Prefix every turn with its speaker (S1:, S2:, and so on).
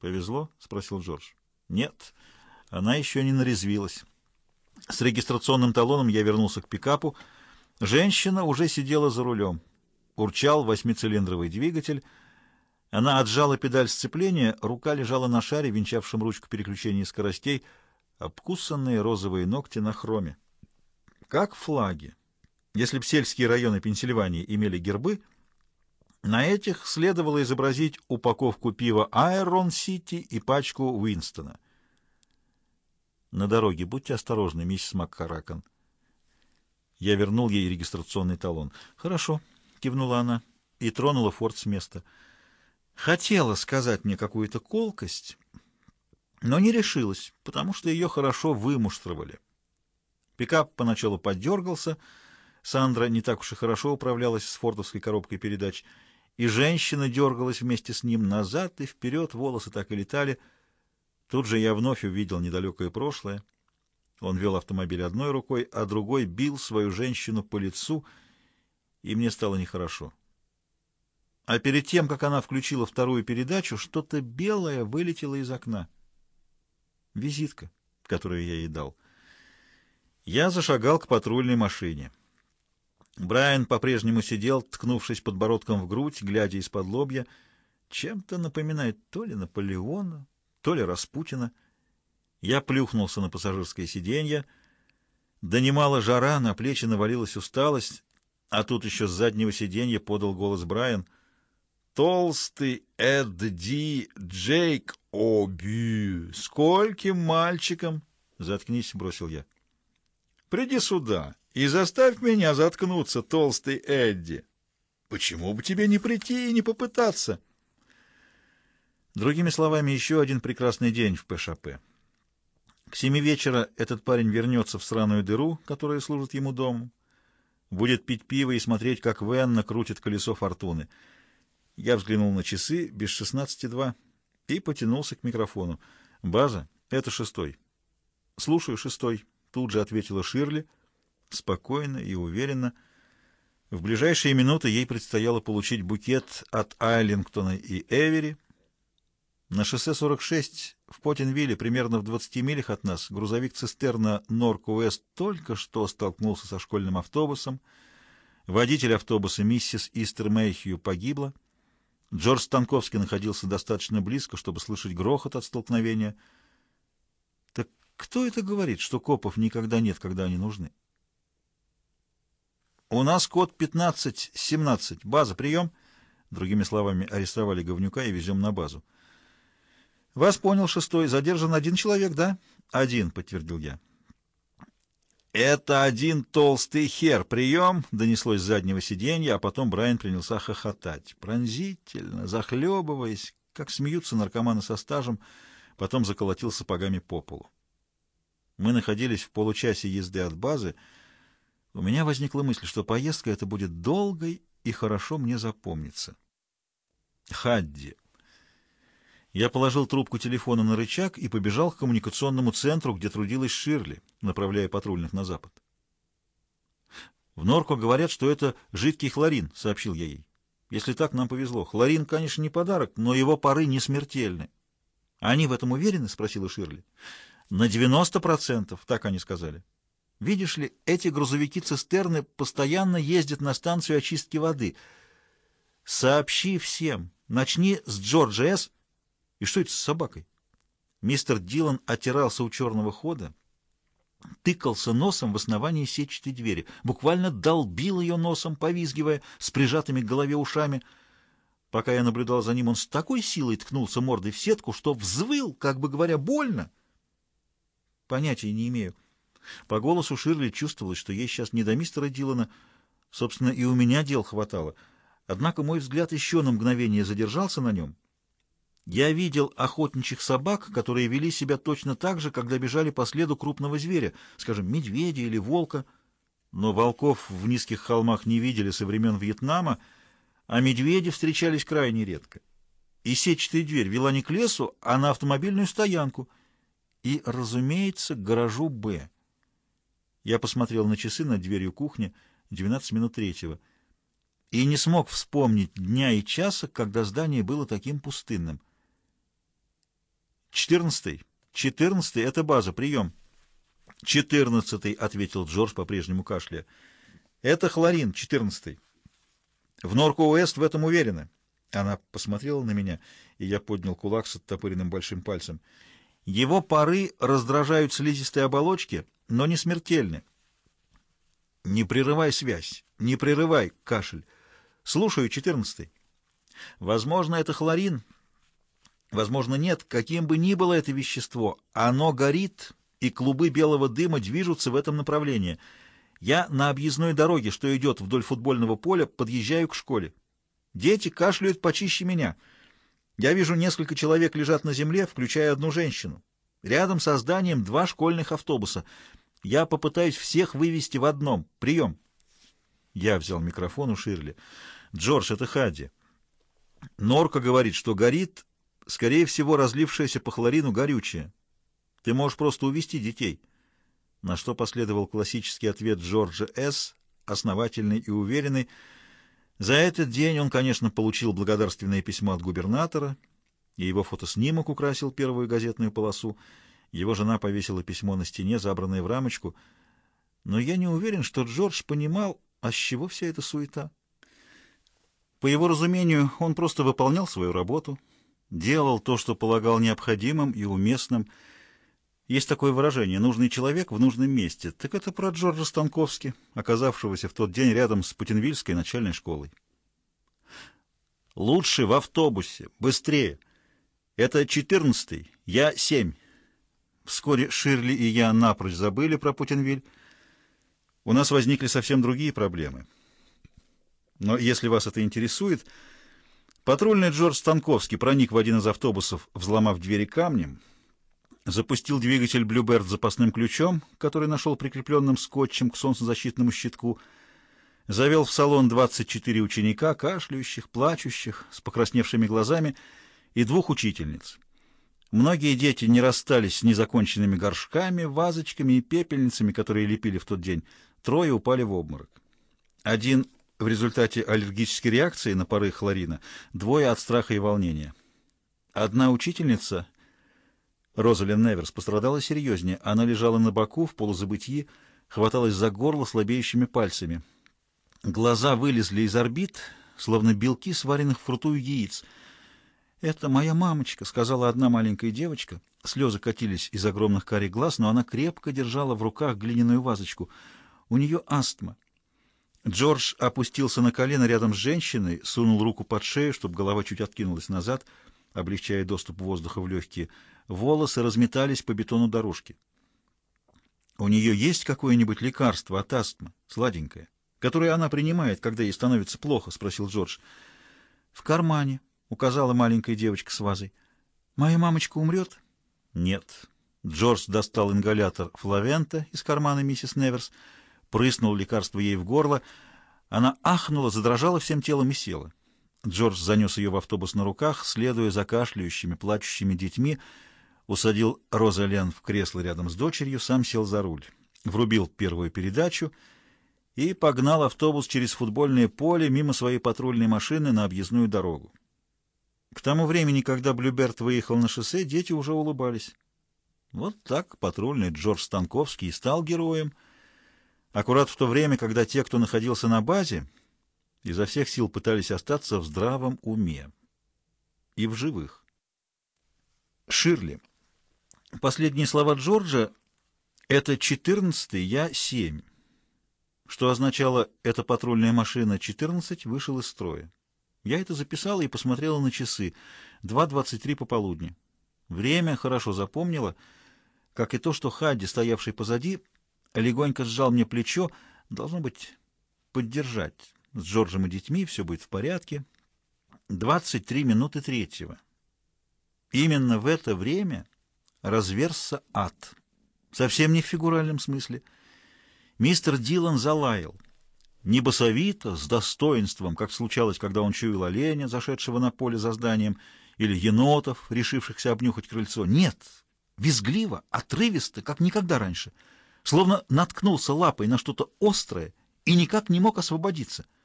S1: «Повезло?» — спросил Джордж. «Нет, она еще не нарезвилась». С регистрационным талоном я вернулся к пикапу. Женщина уже сидела за рулем. Урчал восьмицилиндровый двигатель. Она отжала педаль сцепления, рука лежала на шаре, венчавшем ручку переключения скоростей, обкусанные розовые ногти на хроме. Как флаги. Если б сельские районы Пенсильвании имели гербы, на этих следовало изобразить упаковку пива «Айрон Сити» и пачку «Уинстона». На дороге будьте осторожны, миссис МакКаракан. Я вернул ей регистрационный талон. Хорошо, кивнула она и тронула форт с места. Хотела сказать мне какую-то колкость, но не решилась, потому что ее хорошо вымуштровали. Пикап поначалу подергался, Сандра не так уж и хорошо управлялась с фордовской коробкой передач, и женщина дергалась вместе с ним назад и вперед, волосы так и летали — Тут же я вновь увидел недалекое прошлое. Он вел автомобиль одной рукой, а другой бил свою женщину по лицу, и мне стало нехорошо. А перед тем, как она включила вторую передачу, что-то белое вылетело из окна. Визитка, которую я ей дал. Я зашагал к патрульной машине. Брайан по-прежнему сидел, ткнувшись подбородком в грудь, глядя из-под лобья. Чем-то напоминает то ли Наполеона, то ли Распутина. Я плюхнулся на пассажирское сиденье. Донимала жара, на плечи навалилась усталость, а тут еще с заднего сиденья подал голос Брайан. «Толстый Эд Ди Джейк Оби! Скольким мальчикам?» «Заткнись», — бросил я. «Приди сюда и заставь меня заткнуться, толстый Эдди. Почему бы тебе не прийти и не попытаться?» Другими словами, еще один прекрасный день в ПШП. К семи вечера этот парень вернется в сраную дыру, которая служит ему домом, будет пить пиво и смотреть, как Венна крутит колесо фортуны. Я взглянул на часы, без шестнадцати два, и потянулся к микрофону. «База, это шестой». «Слушаю, шестой», — тут же ответила Ширли, спокойно и уверенно. В ближайшие минуты ей предстояло получить букет от Айлингтона и Эвери — на шоссе 46 в Потенвилле, примерно в 20 милях от нас, грузовик-цистерна Норк-Уэст только что столкнулся со школьным автобусом. Водитель автобуса миссис Истер Мэйхью погибла. Джордж Станковский находился достаточно близко, чтобы слышать грохот от столкновения. Кто это говорит, что копов никогда нет, когда они нужны? «У нас код 15-17. База, прием!» Другими словами, арестовали говнюка и везем на базу. «Вас понял, шестой. Задержан один человек, да?» «Один», — подтвердил я. «Это один толстый хер. Прием!» — донеслось с заднего сиденья, а потом Брайан принялся хохотать. Пронзительно, захлебываясь, как смеются наркоманы со стажем, потом заколотил сапогами по полу. Мы находились в получасе езды от базы. У меня возникла мысль, что поездка эта будет долгой и хорошо мне запомнится. Хадди. Я положил трубку телефона на рычаг и побежал к коммуникационному центру, где трудилась Ширли, направляя патрульных на запад. «В Норко говорят, что это жидкий хлорин», — сообщил я ей. «Если так, нам повезло. Хлорин, конечно, не подарок, но его пары не смертельны». «Они в этом уверены?» — спросила Ширли. «На 90%, так они сказали. Видишь ли, эти грузовики-цистерны постоянно ездят на станцию очистки воды. Сообщи всем. Начни с Джорджа С., и что это с собакой? Мистер Дилан отирался у черного хода, тыкался носом в основании сетчатой двери, буквально долбил ее носом, повизгивая, с прижатыми к голове ушами. Пока я наблюдал за ним, он с такой силой ткнулся мордой в сетку, что взвыл, как бы говоря, больно. Понятия не имею. По голосу Ширли чувствовалось, что ей сейчас не до мистера Дилана. Собственно, и у меня дел хватало. Однако мой взгляд еще на мгновение задержался на нем — я видел охотничьих собак, которые вели себя точно так же, когда бежали по следу крупного зверя, скажем, медведя или волка. Но волков в низких холмах не видели со времен Вьетнама, а медведи встречались крайне редко. И сетчатая дверь вела не к лесу, а на автомобильную стоянку. И, разумеется, к гаражу «Б». Я посмотрел на часы над дверью кухни, 12 минут третьего, и не смог вспомнить дня и часа, когда здание было таким пустынным. Четырнадцатый. Четырнадцатый — это база, прием. Четырнадцатый, — ответил Джордж по-прежнему кашляя. Это хлорин, четырнадцатый. В Норко-Уэст в этом уверены. Она посмотрела на меня, и я поднял кулак с оттопыренным большим пальцем. Его пары раздражают слизистые оболочки, но не смертельны. Не прерывай связь, не прерывай, кашель. Слушаю, четырнадцатый. Возможно, это хлорин, возможно, нет. Каким бы ни было это вещество, оно горит, и клубы белого дыма движутся в этом направлении. Я на объездной дороге, что идет вдоль футбольного поля, подъезжаю к школе. Дети кашляют почище меня. Я вижу, несколько человек лежат на земле, включая одну женщину. Рядом со зданием два школьных автобуса. Я попытаюсь всех вывести в одном. Прием. Я взял микрофон у Ширли. Джордж, это Хадди. Норка говорит, что горит, скорее всего, разлившееся по хлорину горючее. Ты можешь просто увести детей. На что последовал классический ответ Джорджа С., основательный и уверенный. За этот день он, конечно, получил благодарственное письмо от губернатора, и его фотоснимок украсил первую газетную полосу. Его жена повесила письмо на стене, забранное в рамочку. Но я не уверен, что Джордж понимал, а с чего вся эта суета. По его разумению, он просто выполнял свою работу, делал то, что полагал необходимым и уместным. Есть такое выражение «нужный человек в нужном месте». Так это про Джорджа Станковски, оказавшегося в тот день рядом с Путинвильской начальной школой. «Лучше в автобусе, быстрее. Это четырнадцатый, я семь». Вскоре Ширли и я напрочь забыли про Путинвиль. У нас возникли совсем другие проблемы. Но если вас это интересует, патрульный Джордж Станковский проник в один из автобусов, взломав двери камнем, запустил двигатель Bluebird запасным ключом, который нашел прикрепленным скотчем к солнцезащитному щитку, завел в салон 24 ученика, кашляющих, плачущих, с покрасневшими глазами, и двух учительниц. Многие дети не расстались с незаконченными горшками, вазочками и пепельницами, которые лепили в тот день. Трое упали в обморок. Один в результате аллергической реакции на пары хлорина, двое от страха и волнения. Одна учительница, Розалин Неверс, пострадала серьезнее. Она лежала на боку в полузабытии, хваталась за горло слабеющими пальцами. Глаза вылезли из орбит, словно белки сваренных вкрутую яиц. «Это моя мамочка», — сказала одна маленькая девочка. Слезы катились из огромных карих глаз, но она крепко держала в руках глиняную вазочку. У нее астма. Джордж опустился на колено рядом с женщиной, сунул руку под шею, чтобы голова чуть откинулась назад, облегчая доступ воздуха в легкие. Волосы разметались по бетону дорожки. «У нее есть какое-нибудь лекарство от астмы, сладенькое, которое она принимает, когда ей становится плохо?» — спросил Джордж. «В кармане», — указала маленькая девочка с вазой. «Моя мамочка умрет?» «Нет». Джордж достал ингалятор Флавента из кармана миссис Неверс — прыснул лекарство ей в горло. Она ахнула, задрожала всем телом и села. Джордж занес ее в автобус на руках, следуя за кашляющими, плачущими детьми, усадил Роза Лен в кресло рядом с дочерью, сам сел за руль, врубил первую передачу и погнал автобус через футбольное поле мимо своей патрульной машины на объездную дорогу. К тому времени, когда Блюберт выехал на шоссе, дети уже улыбались. Вот так патрульный Джордж Станковский стал героем — аккурат в то время, когда те, кто находился на базе, изо всех сил пытались остаться в здравом уме и в живых. Ширли. Последние слова Джорджа — это четырнадцатый, я семь. Что означало «эта патрульная машина 14» вышел из строя. Я это записала и посмотрела на часы. 2.23 пополудни. Время хорошо запомнила, как и то, что Хадди, стоявший позади, легонько сжал мне плечо, должно быть, поддержать. С Джорджем и детьми все будет в порядке. 23 минуты третьего. Именно в это время разверзся ад. Совсем не в фигуральном смысле. Мистер Дилан залаял. Не басовито, с достоинством, как случалось, когда он чуял оленя, зашедшего на поле за зданием, или енотов, решившихся обнюхать крыльцо. Нет, визгливо, отрывисто, как никогда раньше — словно наткнулся лапой на что-то острое и никак не мог освободиться —